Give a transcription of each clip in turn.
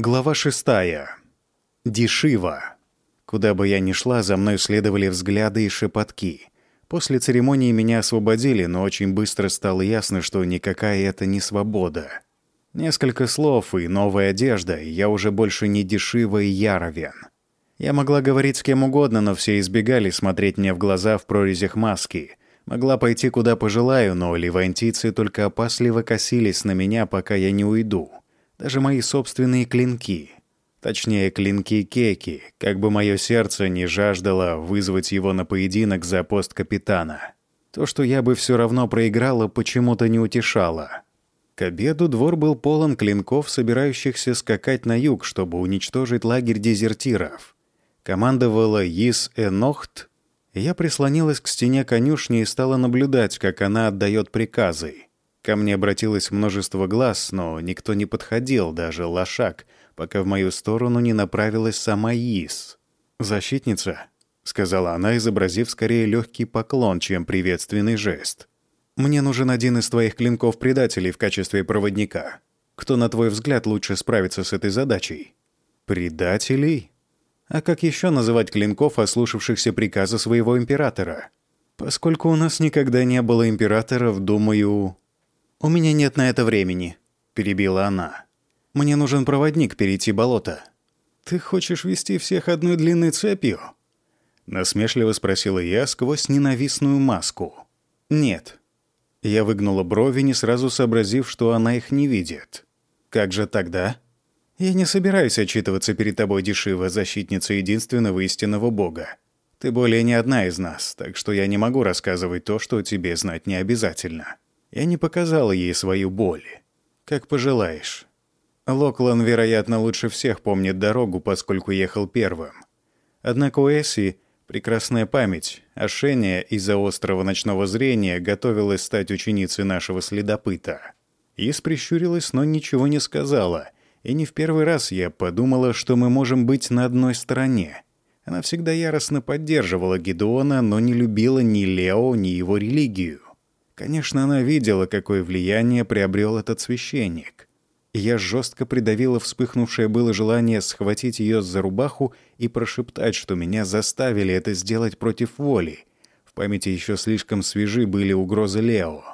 Глава шестая. Дешива. Куда бы я ни шла, за мной следовали взгляды и шепотки. После церемонии меня освободили, но очень быстро стало ясно, что никакая это не свобода. Несколько слов и новая одежда, и я уже больше не Дешива и Яровен. Я могла говорить с кем угодно, но все избегали смотреть мне в глаза в прорезях маски. Могла пойти куда пожелаю, но левантийцы только опасливо косились на меня, пока я не уйду даже мои собственные клинки. Точнее, клинки Кеки, как бы мое сердце не жаждало вызвать его на поединок за пост капитана. То, что я бы все равно проиграла, почему-то не утешало. К обеду двор был полон клинков, собирающихся скакать на юг, чтобы уничтожить лагерь дезертиров. Командовала Йис Энохт. Я прислонилась к стене конюшни и стала наблюдать, как она отдает приказы. Ко мне обратилось множество глаз, но никто не подходил, даже лошак, пока в мою сторону не направилась сама Ис. «Защитница», — сказала она, изобразив скорее легкий поклон, чем приветственный жест. «Мне нужен один из твоих клинков-предателей в качестве проводника. Кто, на твой взгляд, лучше справится с этой задачей?» «Предателей?» А как еще называть клинков, ослушавшихся приказа своего императора? Поскольку у нас никогда не было императоров, думаю, «У меня нет на это времени», — перебила она. «Мне нужен проводник перейти болото». «Ты хочешь вести всех одной длинной цепью?» Насмешливо спросила я сквозь ненавистную маску. «Нет». Я выгнула брови, не сразу сообразив, что она их не видит. «Как же тогда?» «Я не собираюсь отчитываться перед тобой, дешево, защитница единственного истинного Бога. Ты более не одна из нас, так что я не могу рассказывать то, что тебе знать не обязательно». Я не показала ей свою боль. Как пожелаешь. Локлан, вероятно, лучше всех помнит дорогу, поскольку ехал первым. Однако у Эсси прекрасная память, а Шеня из-за острого ночного зрения готовилась стать ученицей нашего следопыта. Ис прищурилась, но ничего не сказала. И не в первый раз я подумала, что мы можем быть на одной стороне. Она всегда яростно поддерживала Гедеона, но не любила ни Лео, ни его религию. Конечно, она видела, какое влияние приобрел этот священник. Я жестко придавила вспыхнувшее было желание схватить ее за рубаху и прошептать, что меня заставили это сделать против воли. В памяти еще слишком свежи были угрозы Лео.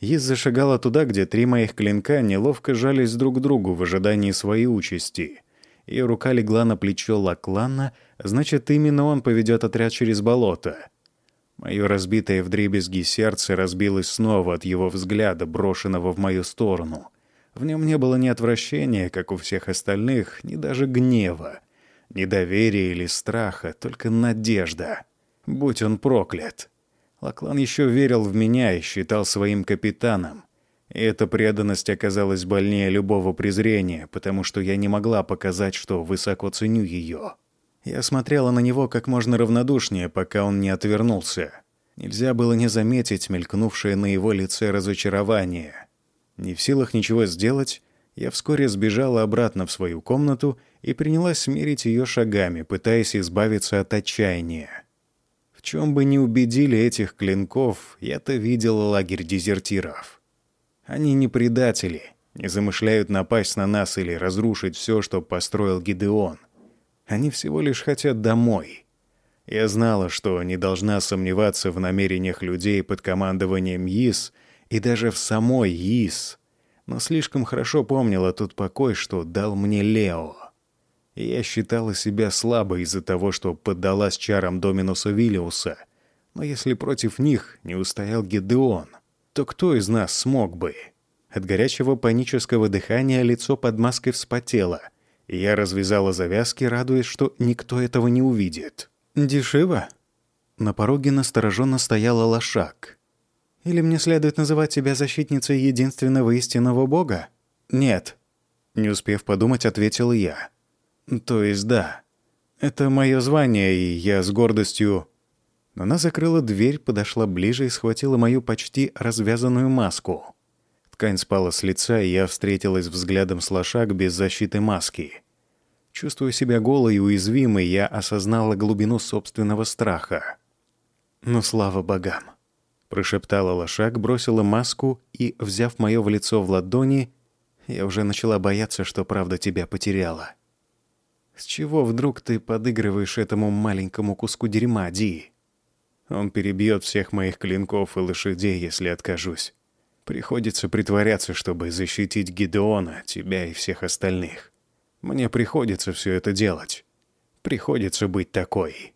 Из зашагала туда, где три моих клинка неловко жались друг к другу в ожидании своей участи. Ее рука легла на плечо Лаклана, значит, именно он поведет отряд через болото — Мое разбитое вдребезги сердце разбилось снова от его взгляда, брошенного в мою сторону. В нем не было ни отвращения, как у всех остальных, ни даже гнева, ни доверия или страха, только надежда. Будь он проклят. Лаклан еще верил в меня и считал своим капитаном. И эта преданность оказалась больнее любого презрения, потому что я не могла показать, что высоко ценю ее. Я смотрела на него как можно равнодушнее, пока он не отвернулся. Нельзя было не заметить мелькнувшее на его лице разочарование. Не в силах ничего сделать, я вскоре сбежала обратно в свою комнату и принялась смирить ее шагами, пытаясь избавиться от отчаяния. В чем бы ни убедили этих клинков, я-то видела лагерь дезертиров. Они не предатели, не замышляют напасть на нас или разрушить все, что построил Гидеон — они всего лишь хотят домой. Я знала, что не должна сомневаться в намерениях людей под командованием ИС и даже в самой ИС, но слишком хорошо помнила тот покой, что дал мне Лео. Я считала себя слабой из-за того, что поддалась чарам Доминуса Виллиуса. Но если против них не устоял Гедеон, то кто из нас смог бы? От горячего панического дыхания лицо под маской вспотело — я развязала завязки, радуясь, что никто этого не увидит. «Дешево?» На пороге настороженно стояла лошак. «Или мне следует называть тебя защитницей единственного истинного бога?» «Нет», — не успев подумать, ответил я. «То есть да. Это мое звание, и я с гордостью...» Она закрыла дверь, подошла ближе и схватила мою почти развязанную маску. Ткань спала с лица, и я встретилась взглядом с лошак без защиты маски. Чувствуя себя голой и уязвимой, я осознала глубину собственного страха. «Ну, слава богам!» — прошептала лошак, бросила маску и, взяв мое в лицо в ладони, Я уже начала бояться, что правда тебя потеряла. С чего вдруг ты подыгрываешь этому маленькому куску дерьма, Ди? Он перебьет всех моих клинков и лошадей, если откажусь. Приходится притворяться, чтобы защитить Гидеона, тебя и всех остальных. Мне приходится все это делать. Приходится быть такой.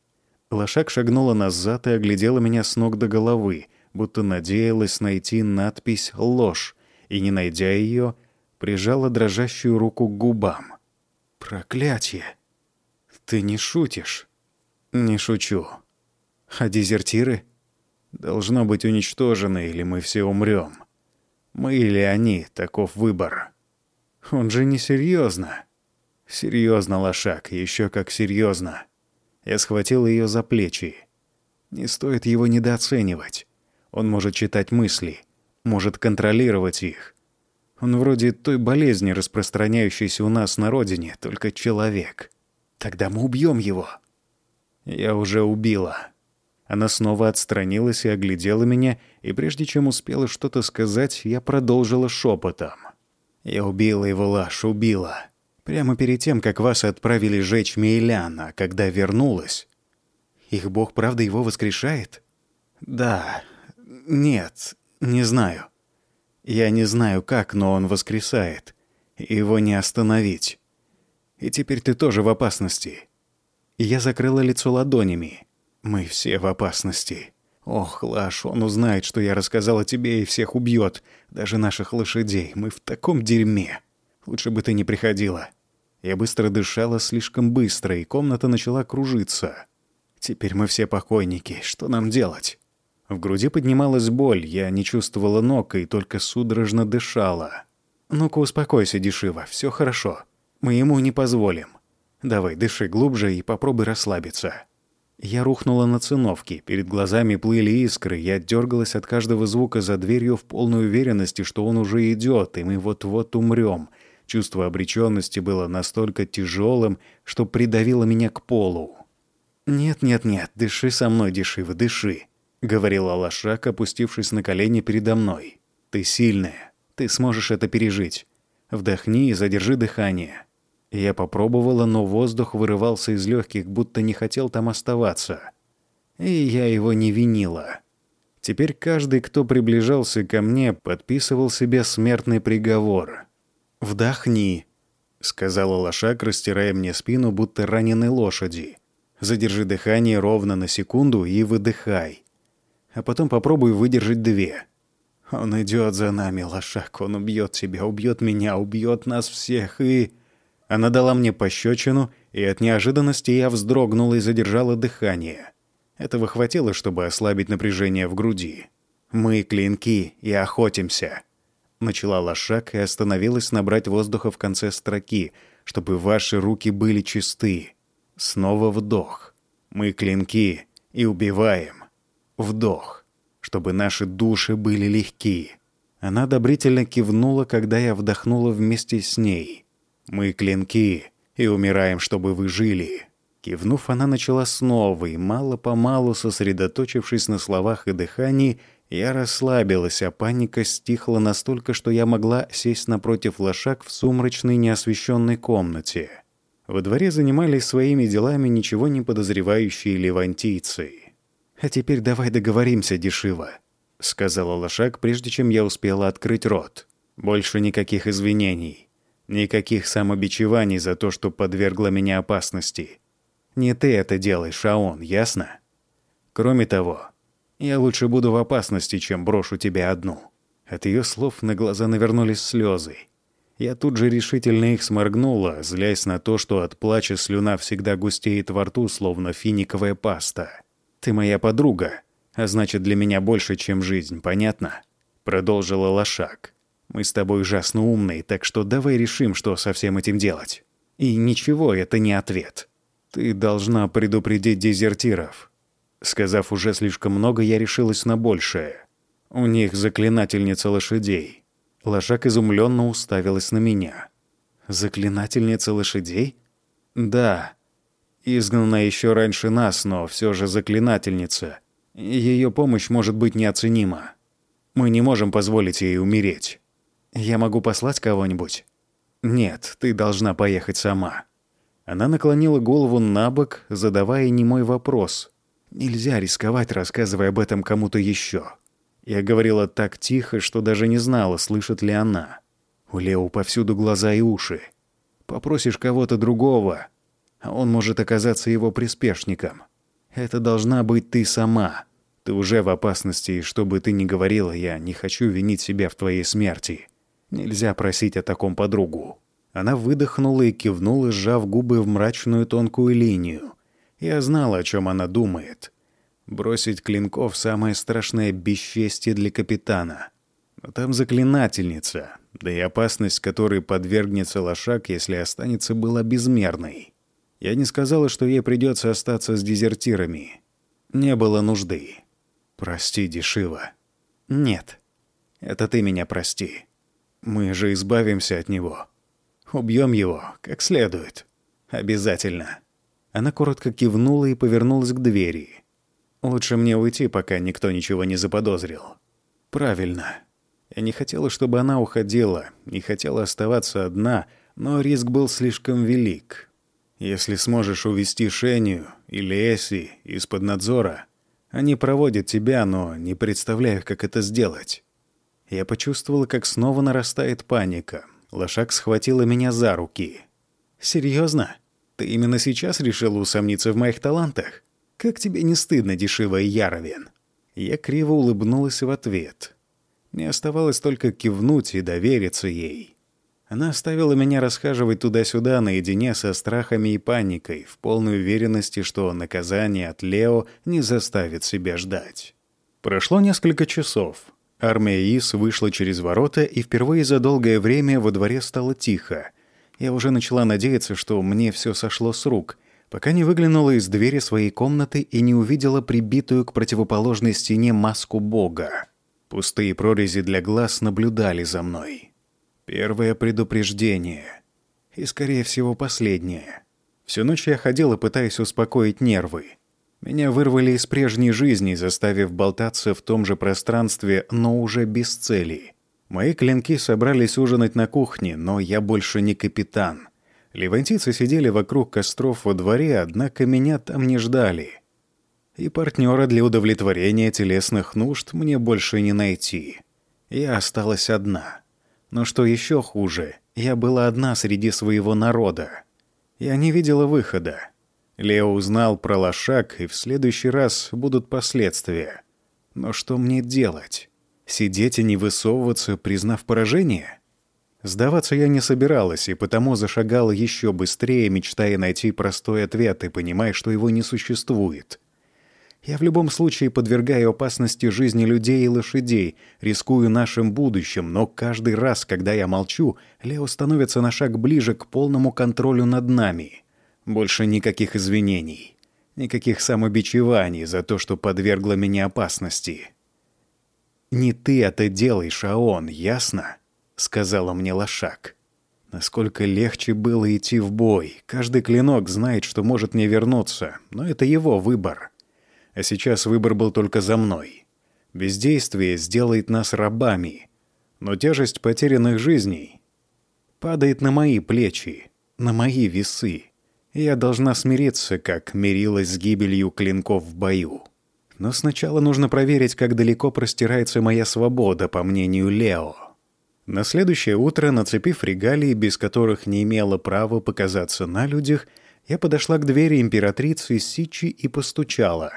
Лошак шагнула назад и оглядела меня с ног до головы, будто надеялась найти надпись «Ложь», и, не найдя ее, прижала дрожащую руку к губам. «Проклятие! Ты не шутишь?» «Не шучу. А дезертиры?» «Должно быть уничтожены, или мы все умрем. Мы или они, таков выбор. Он же не серьезно. Серьезно, лошак, еще как серьезно. Я схватил ее за плечи. Не стоит его недооценивать. Он может читать мысли, может контролировать их. Он вроде той болезни, распространяющейся у нас на родине, только человек. Тогда мы убьем его. Я уже убила. Она снова отстранилась и оглядела меня, и прежде чем успела что-то сказать, я продолжила шепотом. Я убила его, Лаш, убила. Прямо перед тем, как вас отправили жечь Мейлян, а когда вернулась... Их бог правда его воскрешает? Да. Нет, не знаю. Я не знаю как, но он воскресает. Его не остановить. И теперь ты тоже в опасности. Я закрыла лицо ладонями. Мы все в опасности. Ох, Лаш, он узнает, что я рассказала тебе и всех убьет, даже наших лошадей. Мы в таком дерьме. Лучше бы ты не приходила. Я быстро дышала слишком быстро, и комната начала кружиться. Теперь мы все покойники. Что нам делать? В груди поднималась боль, я не чувствовала ног и только судорожно дышала. «Ну-ка успокойся, Дешива, все хорошо. Мы ему не позволим. Давай, дыши глубже и попробуй расслабиться». Я рухнула на циновки, перед глазами плыли искры, я дергалась от каждого звука за дверью в полной уверенности, что он уже идет, и мы вот-вот умрем. Чувство обреченности было настолько тяжелым, что придавило меня к полу. «Нет-нет-нет, дыши со мной, Дешива, дыши. — говорила Лошак, опустившись на колени передо мной. «Ты сильная. Ты сможешь это пережить. Вдохни и задержи дыхание». Я попробовала, но воздух вырывался из легких, будто не хотел там оставаться. И я его не винила. Теперь каждый, кто приближался ко мне, подписывал себе смертный приговор. «Вдохни», — сказала лошак, растирая мне спину, будто раненой лошади. «Задержи дыхание ровно на секунду и выдыхай а потом попробуй выдержать две. Он идет за нами, лошак, он убьет тебя, убьет меня, убьет нас всех, и... Она дала мне пощечину, и от неожиданности я вздрогнула и задержала дыхание. Этого хватило, чтобы ослабить напряжение в груди. «Мы клинки и охотимся», — начала лошак и остановилась набрать воздуха в конце строки, чтобы ваши руки были чисты. Снова вдох. «Мы клинки и убиваем». Вдох, чтобы наши души были легки. Она одобрительно кивнула, когда я вдохнула вместе с ней. «Мы клинки и умираем, чтобы вы жили». Кивнув, она начала снова, и мало-помалу, сосредоточившись на словах и дыхании, я расслабилась, а паника стихла настолько, что я могла сесть напротив лошак в сумрачной неосвещенной комнате. Во дворе занимались своими делами ничего не подозревающие левантийцы. «А теперь давай договоримся, Дешива», — сказала Лошак, прежде чем я успела открыть рот. «Больше никаких извинений, никаких самобичеваний за то, что подвергла меня опасности. Не ты это делаешь, а он, ясно? Кроме того, я лучше буду в опасности, чем брошу тебя одну». От ее слов на глаза навернулись слезы. Я тут же решительно их сморгнула, злясь на то, что от плача слюна всегда густеет во рту, словно финиковая паста. Ты моя подруга, а значит, для меня больше, чем жизнь, понятно?» Продолжила Лошак. «Мы с тобой ужасно умные, так что давай решим, что со всем этим делать. И ничего, это не ответ. Ты должна предупредить дезертиров». Сказав уже слишком много, я решилась на большее. У них заклинательница лошадей. Лошак изумленно уставилась на меня. «Заклинательница лошадей?» «Да, изгнана еще раньше нас, но все же заклинательница. Ее помощь может быть неоценима. Мы не можем позволить ей умереть. Я могу послать кого-нибудь?» «Нет, ты должна поехать сама». Она наклонила голову на бок, задавая немой вопрос. «Нельзя рисковать, рассказывая об этом кому-то еще. Я говорила так тихо, что даже не знала, слышит ли она. У Лео повсюду глаза и уши. Попросишь кого-то другого, а он может оказаться его приспешником. Это должна быть ты сама. Ты уже в опасности, и что бы ты ни говорила, я не хочу винить себя в твоей смерти. Нельзя просить о таком подругу». Она выдохнула и кивнула, сжав губы в мрачную тонкую линию. Я знал, о чем она думает. Бросить клинков — самое страшное бесчестье для капитана. Но там заклинательница, да и опасность, которой подвергнется лошак, если останется, была безмерной. Я не сказала, что ей придется остаться с дезертирами. Не было нужды. Прости, Дешива. Нет. Это ты меня прости. Мы же избавимся от него. Убьем его, как следует. Обязательно. Она коротко кивнула и повернулась к двери. Лучше мне уйти, пока никто ничего не заподозрил. Правильно. Я не хотела, чтобы она уходила, не хотела оставаться одна, но риск был слишком велик. Если сможешь увести Шеню или Эсси из-под надзора, они проводят тебя, но не представляю, как это сделать. Я почувствовала, как снова нарастает паника. Лошак схватила меня за руки. «Серьезно? Ты именно сейчас решила усомниться в моих талантах? Как тебе не стыдно, дешевая Яровен?» Я криво улыбнулась в ответ. Мне оставалось только кивнуть и довериться ей. Она оставила меня расхаживать туда-сюда наедине со страхами и паникой, в полной уверенности, что наказание от Лео не заставит себя ждать. Прошло несколько часов. Армия Ис вышла через ворота, и впервые за долгое время во дворе стало тихо. Я уже начала надеяться, что мне все сошло с рук, пока не выглянула из двери своей комнаты и не увидела прибитую к противоположной стене маску Бога. Пустые прорези для глаз наблюдали за мной. Первое предупреждение. И, скорее всего, последнее. Всю ночь я ходила, пытаясь успокоить нервы. Меня вырвали из прежней жизни, заставив болтаться в том же пространстве, но уже без цели. Мои клинки собрались ужинать на кухне, но я больше не капитан. Левантийцы сидели вокруг костров во дворе, однако меня там не ждали. И партнера для удовлетворения телесных нужд мне больше не найти. Я осталась одна. Но что еще хуже, я была одна среди своего народа. Я не видела выхода. Лео узнал про лошак, и в следующий раз будут последствия. Но что мне делать? Сидеть и не высовываться, признав поражение? Сдаваться я не собиралась, и потому зашагала еще быстрее, мечтая найти простой ответ и понимая, что его не существует. Я в любом случае подвергаю опасности жизни людей и лошадей, рискую нашим будущим, но каждый раз, когда я молчу, Лео становится на шаг ближе к полному контролю над нами. Больше никаких извинений, никаких самобичеваний за то, что подвергла меня опасности. «Не ты это делаешь, а он, ясно?» — сказала мне лошак. Насколько легче было идти в бой. Каждый клинок знает, что может не вернуться, но это его выбор. А сейчас выбор был только за мной. Бездействие сделает нас рабами, но тяжесть потерянных жизней падает на мои плечи, на мои весы. Я должна смириться, как мирилась с гибелью клинков в бою. Но сначала нужно проверить, как далеко простирается моя свобода, по мнению Лео. На следующее утро, нацепив регалии, без которых не имела права показаться на людях, я подошла к двери императрицы Сичи и постучала.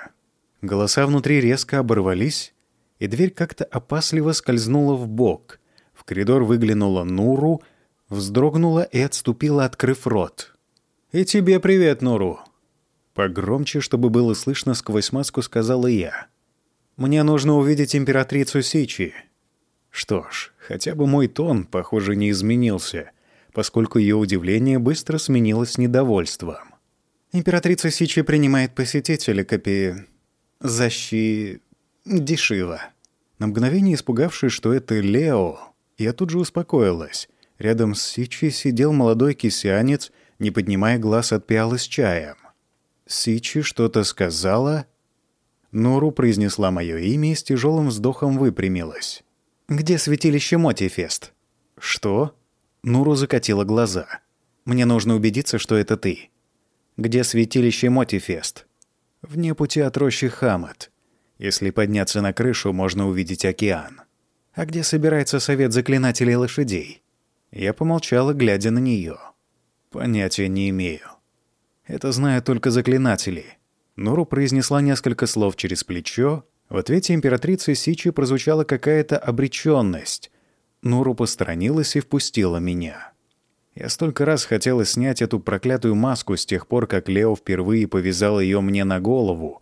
Голоса внутри резко оборвались, и дверь как-то опасливо скользнула в бок. В коридор выглянула Нуру, вздрогнула и отступила, открыв рот. «И тебе привет, Нуру!» Погромче, чтобы было слышно сквозь маску, сказала я. «Мне нужно увидеть императрицу Сичи». Что ж, хотя бы мой тон, похоже, не изменился, поскольку ее удивление быстро сменилось недовольством. «Императрица Сичи принимает посетителя, копии... защи... дешево». На мгновение испугавшись, что это Лео, я тут же успокоилась. Рядом с Сичи сидел молодой кисянец не поднимая глаз от пиалы с чаем. Сичи что-то сказала. Нуру произнесла мое имя и с тяжелым вздохом выпрямилась. «Где святилище Мотифест?» «Что?» Нуру закатила глаза. «Мне нужно убедиться, что это ты. Где святилище Мотифест?» «Вне пути от рощи Хамат. Если подняться на крышу, можно увидеть океан. А где собирается совет заклинателей лошадей?» Я помолчала, глядя на нее. «Понятия не имею. Это знают только заклинатели». Нуру произнесла несколько слов через плечо. В ответе императрицы Сичи прозвучала какая-то обреченность. Нуру посторонилась и впустила меня. Я столько раз хотела снять эту проклятую маску с тех пор, как Лео впервые повязал ее мне на голову.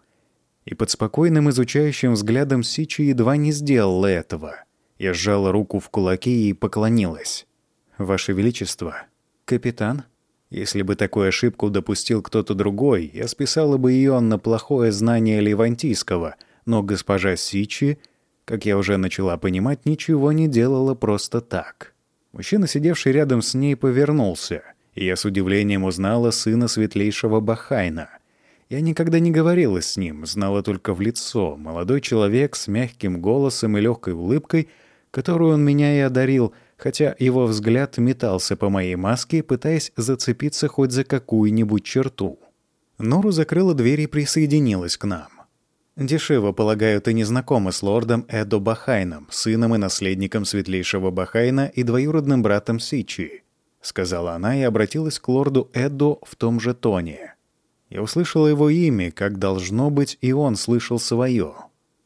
И под спокойным изучающим взглядом Сичи едва не сделала этого. Я сжала руку в кулаки и поклонилась. «Ваше Величество, капитан?» Если бы такую ошибку допустил кто-то другой, я списала бы ее на плохое знание левантийского, но госпожа Сичи как я уже начала понимать, ничего не делала просто так. Мужчина, сидевший рядом с ней, повернулся, и я с удивлением узнала сына светлейшего Бахайна. Я никогда не говорила с ним, знала только в лицо. Молодой человек с мягким голосом и легкой улыбкой, которую он меня и одарил, хотя его взгляд метался по моей маске, пытаясь зацепиться хоть за какую-нибудь черту. Нору закрыла дверь и присоединилась к нам. Дешево, полагаю, ты не знакома с лордом Эдо Бахайном, сыном и наследником светлейшего Бахайна и двоюродным братом Сичи», — сказала она и обратилась к лорду Эдо в том же тоне. Я услышала его имя, как должно быть, и он слышал свое.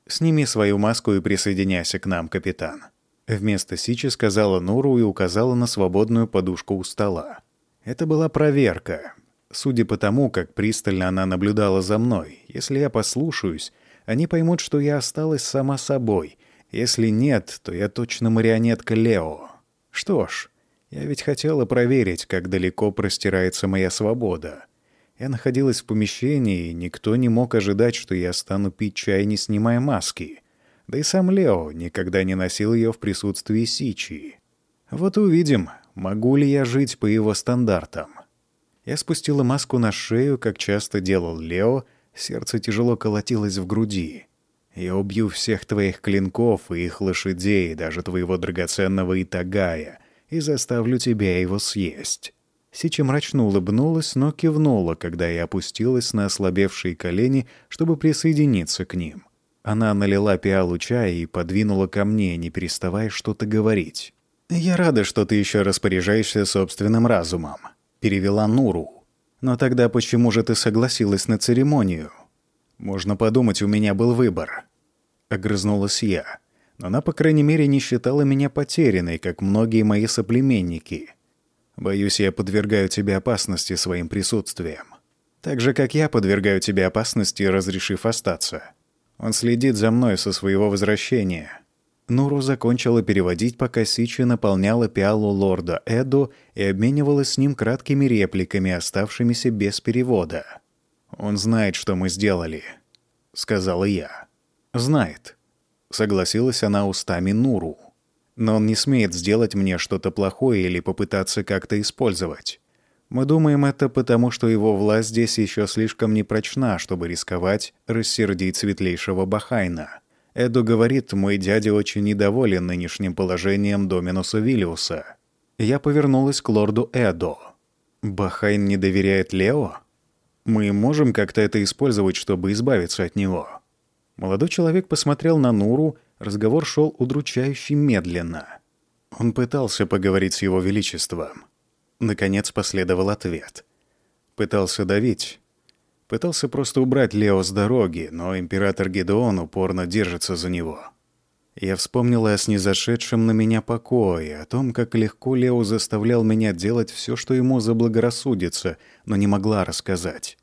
«Сними свою маску и присоединяйся к нам, капитан». Вместо Сичи сказала Нуру и указала на свободную подушку у стола. Это была проверка. Судя по тому, как пристально она наблюдала за мной, если я послушаюсь, они поймут, что я осталась сама собой. Если нет, то я точно марионетка Лео. Что ж, я ведь хотела проверить, как далеко простирается моя свобода. Я находилась в помещении, и никто не мог ожидать, что я стану пить чай, не снимая маски. Да и сам Лео никогда не носил ее в присутствии Сичи. Вот увидим, могу ли я жить по его стандартам. Я спустила маску на шею, как часто делал Лео, Сердце тяжело колотилось в груди. «Я убью всех твоих клинков и их лошадей, даже твоего драгоценного Итагая, и заставлю тебя его съесть». Сичи мрачно улыбнулась, но кивнула, когда я опустилась на ослабевшие колени, чтобы присоединиться к ним. Она налила пиалу чая и подвинула ко мне, не переставая что-то говорить. «Я рада, что ты еще распоряжаешься собственным разумом», — перевела Нуру. Но тогда почему же ты согласилась на церемонию? Можно подумать, у меня был выбор. Огрызнулась я. Но она, по крайней мере, не считала меня потерянной, как многие мои соплеменники. Боюсь, я подвергаю тебе опасности своим присутствием. Так же, как я подвергаю тебе опасности, разрешив остаться. Он следит за мной со своего возвращения. Нуру закончила переводить, пока Сичи наполняла пиалу лорда Эду и обменивалась с ним краткими репликами, оставшимися без перевода. «Он знает, что мы сделали», — сказала я. «Знает», — согласилась она устами Нуру. «Но он не смеет сделать мне что-то плохое или попытаться как-то использовать. Мы думаем это потому, что его власть здесь еще слишком непрочна, чтобы рисковать рассердить светлейшего Бахайна». Эду говорит, мой дядя очень недоволен нынешним положением Доминуса Виллиуса. Я повернулась к лорду Эдо. Бахайн не доверяет Лео? Мы можем как-то это использовать, чтобы избавиться от него. Молодой человек посмотрел на Нуру, разговор шел удручающе медленно. Он пытался поговорить с его величеством. Наконец последовал ответ. Пытался давить, Пытался просто убрать Лео с дороги, но император Гедеон упорно держится за него. Я вспомнила о снизошедшем на меня покое, о том, как легко Лео заставлял меня делать все, что ему заблагорассудится, но не могла рассказать.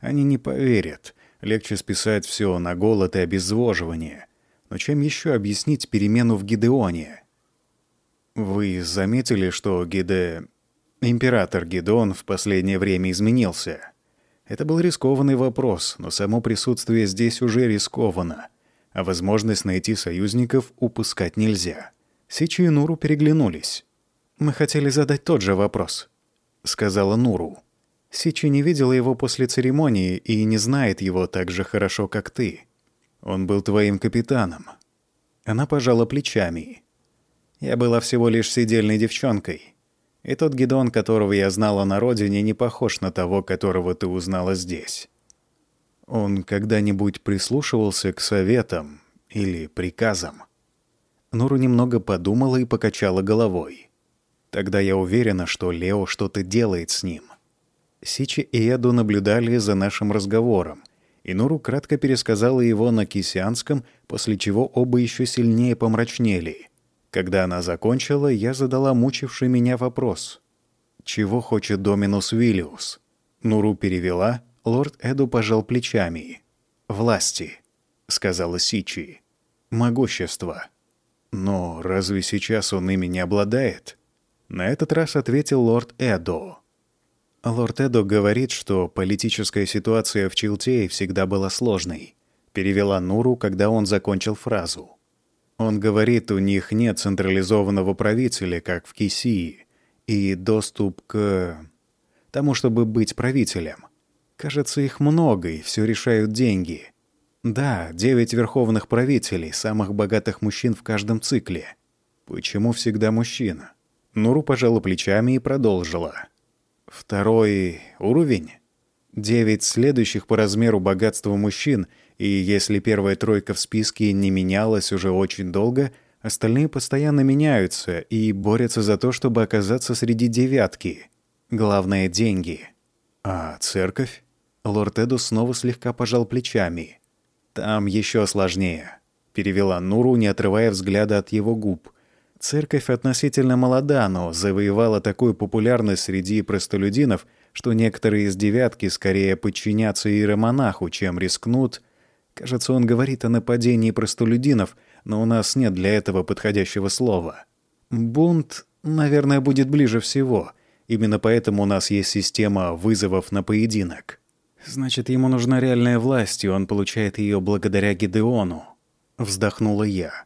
Они не поверят. Легче списать все на голод и обезвоживание. Но чем еще объяснить перемену в Гидеоне? Вы заметили, что Гиде... Император Гидеон в последнее время изменился? Это был рискованный вопрос, но само присутствие здесь уже рискованно, а возможность найти союзников упускать нельзя. Сичи и Нуру переглянулись. «Мы хотели задать тот же вопрос», — сказала Нуру. «Сичи не видела его после церемонии и не знает его так же хорошо, как ты. Он был твоим капитаном». Она пожала плечами. Я была всего лишь сидельной девчонкой. И тот Гедон, которого я знала на родине, не похож на того, которого ты узнала здесь. Он когда-нибудь прислушивался к советам или приказам? Нуру немного подумала и покачала головой. Тогда я уверена, что Лео что-то делает с ним. Сичи и Эду наблюдали за нашим разговором, и Нуру кратко пересказала его на кисианском, после чего оба еще сильнее помрачнели. Когда она закончила, я задала мучивший меня вопрос. «Чего хочет Доминус Виллиус?» Нуру перевела, лорд Эду пожал плечами. «Власти», — сказала Сичи. «Могущество». «Но разве сейчас он ими не обладает?» На этот раз ответил лорд Эдо. Лорд Эдо говорит, что политическая ситуация в Чилтее всегда была сложной. Перевела Нуру, когда он закончил фразу. Он говорит, у них нет централизованного правителя, как в Кисии, и доступ к тому, чтобы быть правителем. Кажется, их много, и все решают деньги. Да, девять верховных правителей, самых богатых мужчин в каждом цикле. Почему всегда мужчина? Нуру пожала плечами и продолжила. Второй уровень. Девять следующих по размеру богатства мужчин, и если первая тройка в списке не менялась уже очень долго, остальные постоянно меняются и борются за то, чтобы оказаться среди девятки. Главное — деньги. А церковь? Лорд Эду снова слегка пожал плечами. «Там еще сложнее», — перевела Нуру, не отрывая взгляда от его губ — Церковь относительно молода, но завоевала такую популярность среди простолюдинов, что некоторые из девятки скорее подчинятся иеромонаху, чем рискнут. Кажется, он говорит о нападении простолюдинов, но у нас нет для этого подходящего слова. Бунт, наверное, будет ближе всего. Именно поэтому у нас есть система вызовов на поединок. Значит, ему нужна реальная власть, и он получает ее благодаря Гидеону. Вздохнула я.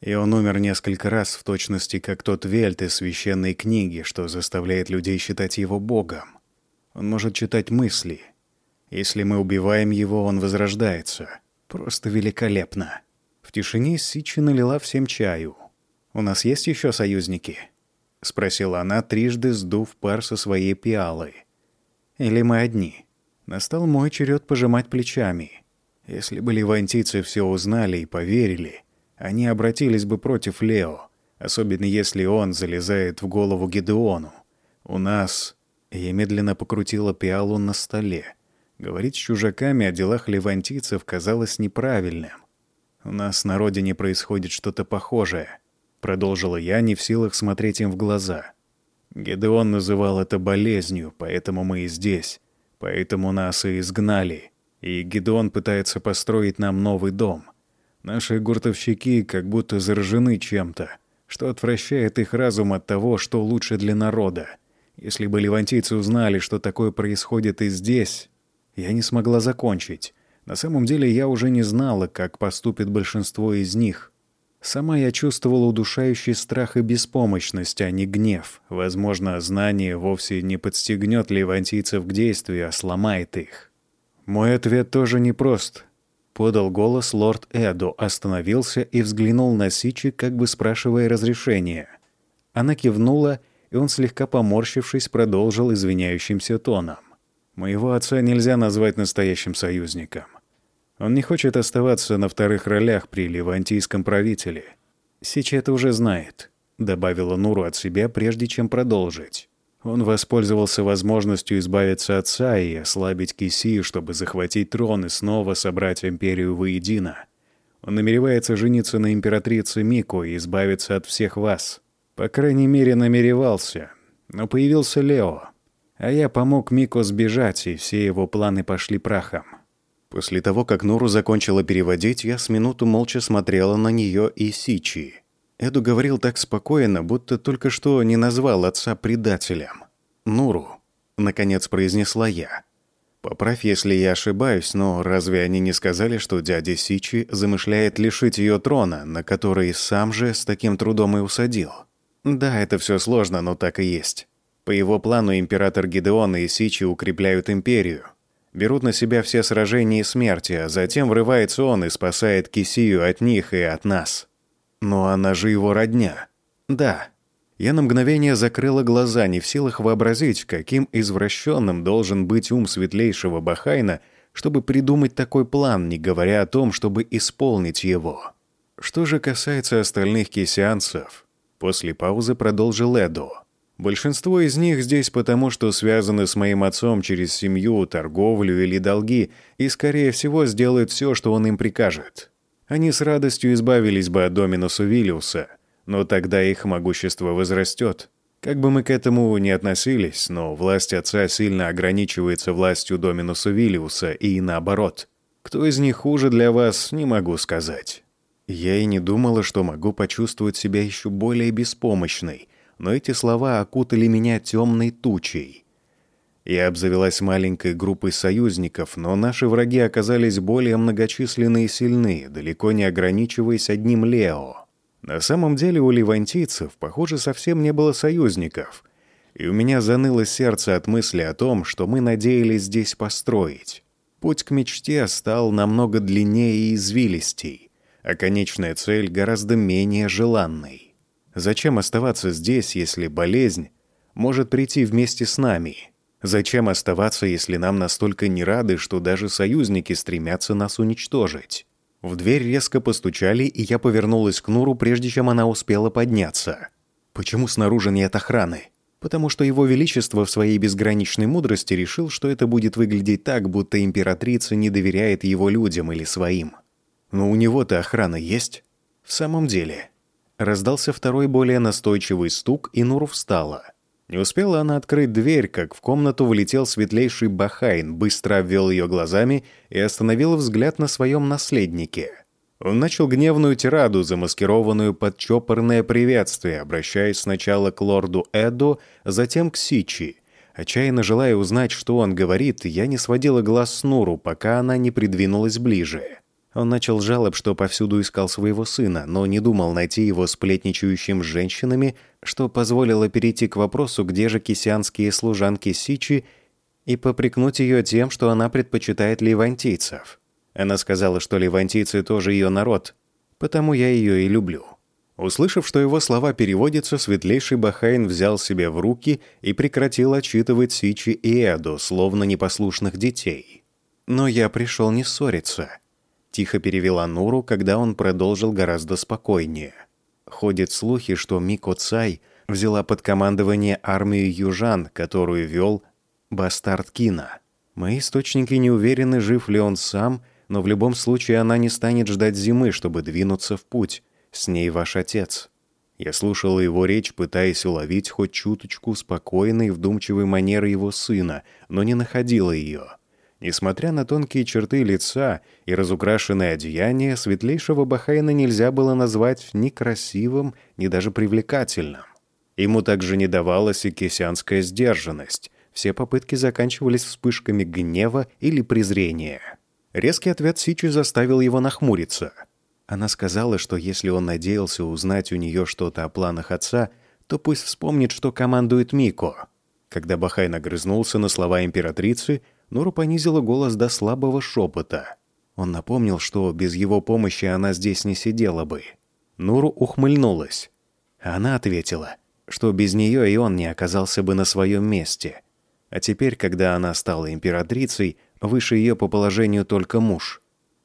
И он умер несколько раз в точности, как тот Вельт из священной книги, что заставляет людей считать его богом. Он может читать мысли. Если мы убиваем его, он возрождается. Просто великолепно. В тишине Сичи налила всем чаю. «У нас есть еще союзники?» — спросила она, трижды сдув пар со своей пиалой. «Или мы одни?» Настал мой черед пожимать плечами. Если бы ливантийцы все узнали и поверили, они обратились бы против Лео, особенно если он залезает в голову Гедеону. У нас... Я медленно покрутила пиалу на столе. Говорить с чужаками о делах левантийцев казалось неправильным. «У нас на родине происходит что-то похожее», — продолжила я, не в силах смотреть им в глаза. Гедеон называл это болезнью, поэтому мы и здесь. Поэтому нас и изгнали. И Гедеон пытается построить нам новый дом. Наши гуртовщики как будто заражены чем-то, что отвращает их разум от того, что лучше для народа. Если бы левантийцы узнали, что такое происходит и здесь, я не смогла закончить. На самом деле я уже не знала, как поступит большинство из них. Сама я чувствовала удушающий страх и беспомощность, а не гнев. Возможно, знание вовсе не подстегнет левантийцев к действию, а сломает их. Мой ответ тоже непрост. — подал голос лорд Эду, остановился и взглянул на Сичи, как бы спрашивая разрешения. Она кивнула, и он, слегка поморщившись, продолжил извиняющимся тоном. «Моего отца нельзя назвать настоящим союзником. Он не хочет оставаться на вторых ролях при левантийском правителе. Сичи это уже знает», — добавила Нуру от себя, прежде чем продолжить. Он воспользовался возможностью избавиться от отца и ослабить Кисию, чтобы захватить трон и снова собрать империю воедино. Он намеревается жениться на императрице Мику и избавиться от всех вас. По крайней мере, намеревался. Но появился Лео. А я помог Мико сбежать, и все его планы пошли прахом. После того, как Нуру закончила переводить, я с минуту молча смотрела на нее и Сичи. Эду говорил так спокойно, будто только что не назвал отца предателем. «Нуру», — наконец произнесла я. «Поправь, если я ошибаюсь, но разве они не сказали, что дядя Сичи замышляет лишить ее трона, на который сам же с таким трудом и усадил?» «Да, это все сложно, но так и есть. По его плану император Гидеон и Сичи укрепляют империю. Берут на себя все сражения и смерти, а затем врывается он и спасает Кисию от них и от нас». «Но она же его родня». Да. Я на мгновение закрыла глаза, не в силах вообразить, каким извращенным должен быть ум светлейшего Бахайна, чтобы придумать такой план, не говоря о том, чтобы исполнить его. Что же касается остальных кисианцев, после паузы продолжил Эдо. Большинство из них здесь потому, что связаны с моим отцом через семью, торговлю или долги, и, скорее всего, сделают все, что он им прикажет. Они с радостью избавились бы от Доминуса Виллиуса, но тогда их могущество возрастет. Как бы мы к этому ни относились, но власть отца сильно ограничивается властью Доминуса Виллиуса и наоборот. Кто из них хуже для вас, не могу сказать. Я и не думала, что могу почувствовать себя еще более беспомощной, но эти слова окутали меня темной тучей. Я обзавелась маленькой группой союзников, но наши враги оказались более многочисленны и сильны, далеко не ограничиваясь одним Лео. На самом деле у левантийцев, похоже, совсем не было союзников, и у меня заныло сердце от мысли о том, что мы надеялись здесь построить. Путь к мечте стал намного длиннее и извилистей а конечная цель гораздо менее желанной. Зачем оставаться здесь, если болезнь может прийти вместе с нами? Зачем оставаться, если нам настолько не рады, что даже союзники стремятся нас уничтожить? В дверь резко постучали, и я повернулась к Нуру, прежде чем она успела подняться. Почему снаружи нет охраны? Потому что его величество в своей безграничной мудрости решил, что это будет выглядеть так, будто императрица не доверяет его людям или своим. Но у него-то охрана есть. В самом деле. Раздался второй более настойчивый стук, и Нуру встала. Не успела она открыть дверь, как в комнату влетел светлейший Бахайн, быстро обвел ее глазами и остановил взгляд на своем наследнике. Он начал гневную тираду, замаскированную под чопорное приветствие, обращаясь сначала к лорду Эду, затем к Сичи. Отчаянно желая узнать, что он говорит, я не сводила глаз с Нуру, пока она не придвинулась ближе. Он начал жалоб, что повсюду искал своего сына, но не думал найти его сплетничающим с женщинами, что позволило перейти к вопросу, где же кисянские служанки Сичи, и попрекнуть ее тем, что она предпочитает левантийцев. Она сказала, что левантийцы тоже ее народ, потому я ее и люблю. Услышав, что его слова переводятся, светлейший Бахайн взял себя в руки и прекратил отчитывать Сичи и Эду, словно непослушных детей. Но я пришел не ссориться — Тихо перевела Нуру, когда он продолжил гораздо спокойнее. Ходят слухи, что Мико Цай взяла под командование армию южан, которую вел бастард Кина. Мои источники не уверены, жив ли он сам, но в любом случае она не станет ждать зимы, чтобы двинуться в путь. С ней ваш отец. Я слушала его речь, пытаясь уловить хоть чуточку спокойной и вдумчивой манеры его сына, но не находила ее. Несмотря на тонкие черты лица и разукрашенное одеяние, светлейшего Бахайна нельзя было назвать ни красивым, ни даже привлекательным. Ему также не давалась и кесянская сдержанность. Все попытки заканчивались вспышками гнева или презрения. Резкий ответ Сичи заставил его нахмуриться. Она сказала, что если он надеялся узнать у нее что-то о планах отца, то пусть вспомнит, что командует Мико. Когда Бахай нагрызнулся на слова императрицы, Нора понизила голос до слабого шепота. Он напомнил, что без его помощи она здесь не сидела бы. Нуру ухмыльнулась. Она ответила, что без нее и он не оказался бы на своем месте. А теперь, когда она стала императрицей, выше ее по положению только муж.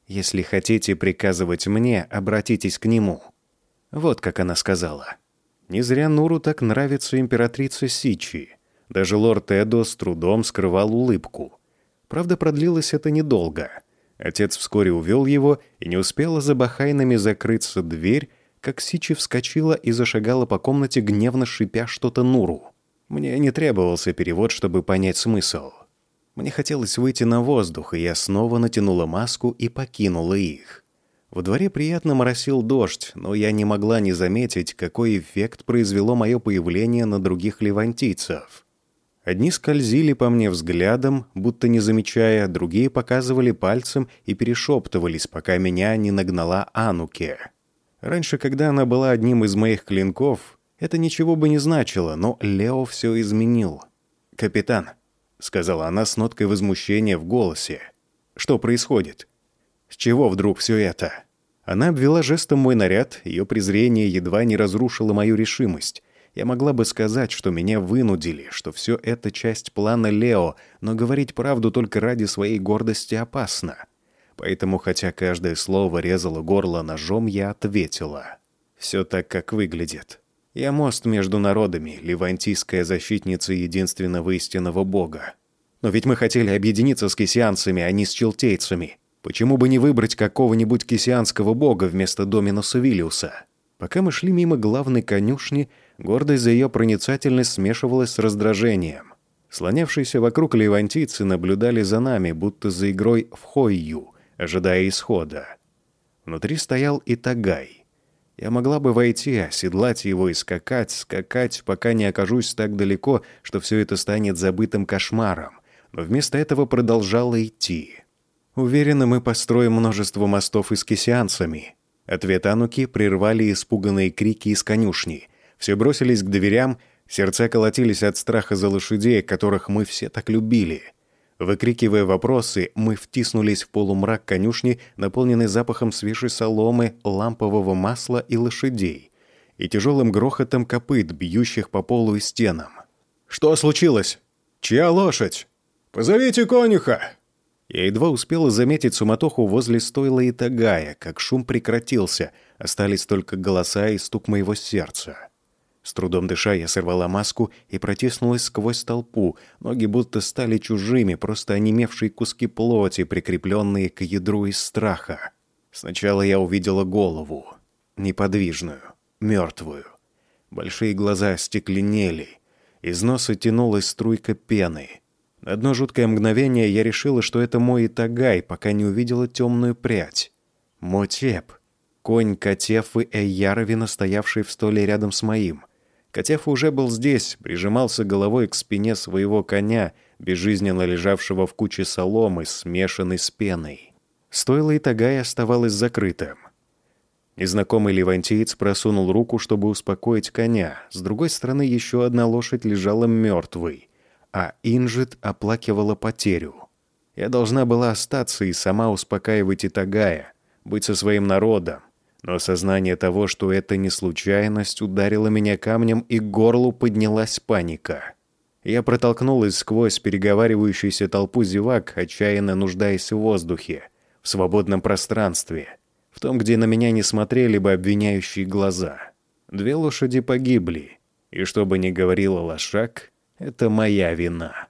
«Если хотите приказывать мне, обратитесь к нему». Вот как она сказала. Не зря Нуру так нравится императрица Сичи. Даже лорд Эдо с трудом скрывал улыбку. Правда, продлилось это недолго. Отец вскоре увел его, и не успела за бахайнами закрыться дверь, как Сичи вскочила и зашагала по комнате, гневно шипя что-то Нуру. Мне не требовался перевод, чтобы понять смысл. Мне хотелось выйти на воздух, и я снова натянула маску и покинула их. В дворе приятно моросил дождь, но я не могла не заметить, какой эффект произвело мое появление на других левантийцев. Одни скользили по мне взглядом, будто не замечая, другие показывали пальцем и перешептывались, пока меня не нагнала Ануке. Раньше, когда она была одним из моих клинков, это ничего бы не значило, но Лео все изменил. «Капитан», — сказала она с ноткой возмущения в голосе, — «что происходит? С чего вдруг все это?» Она обвела жестом мой наряд, ее презрение едва не разрушило мою решимость. Я могла бы сказать, что меня вынудили, что все это часть плана Лео, но говорить правду только ради своей гордости опасно. Поэтому, хотя каждое слово резало горло ножом, я ответила. Все так, как выглядит. Я мост между народами, левантийская защитница единственного истинного бога. Но ведь мы хотели объединиться с кисианцами, а не с челтейцами. Почему бы не выбрать какого-нибудь кисианского бога вместо Доминуса Виллиуса? Пока мы шли мимо главной конюшни, гордость за ее проницательность смешивалась с раздражением. Слонявшиеся вокруг левантийцы наблюдали за нами, будто за игрой в хойю, ожидая исхода. Внутри стоял и Тагай. Я могла бы войти, оседлать его и скакать, скакать, пока не окажусь так далеко, что все это станет забытым кошмаром, но вместо этого продолжала идти. Уверена, мы построим множество мостов и с кисианцами. Ответ Ануки прервали испуганные крики из конюшни. Все бросились к дверям, сердца колотились от страха за лошадей, которых мы все так любили. Выкрикивая вопросы, мы втиснулись в полумрак конюшни, наполненный запахом свежей соломы, лампового масла и лошадей, и тяжелым грохотом копыт, бьющих по полу и стенам. «Что случилось? Чья лошадь? Позовите конюха!» Я едва успела заметить суматоху возле стойла тагая, как шум прекратился, остались только голоса и стук моего сердца. С трудом дыша, я сорвала маску и протиснулась сквозь толпу. Ноги будто стали чужими, просто онемевшие куски плоти, прикрепленные к ядру из страха. Сначала я увидела голову. Неподвижную, мертвую. Большие глаза стекленели. Из носа тянулась струйка пены. Одно жуткое мгновение я решила, что это мой Итагай, пока не увидела темную прядь. Мотеп. Конь Котефы Эйяровина, стоявший в столе рядом с моим. Котефа уже был здесь, прижимался головой к спине своего коня, безжизненно лежавшего в куче соломы, смешанной с пеной. Стоило Итагай оставалось закрытым. Незнакомый левантиец просунул руку, чтобы успокоить коня. С другой стороны, еще одна лошадь лежала мертвой а Инжит оплакивала потерю. Я должна была остаться и сама успокаивать Итагая, быть со своим народом. Но сознание того, что это не случайность, ударило меня камнем, и к горлу поднялась паника. Я протолкнулась сквозь переговаривающуюся толпу зевак, отчаянно нуждаясь в воздухе, в свободном пространстве, в том, где на меня не смотрели бы обвиняющие глаза. Две лошади погибли, и что бы ни говорила лошак, это моя вина.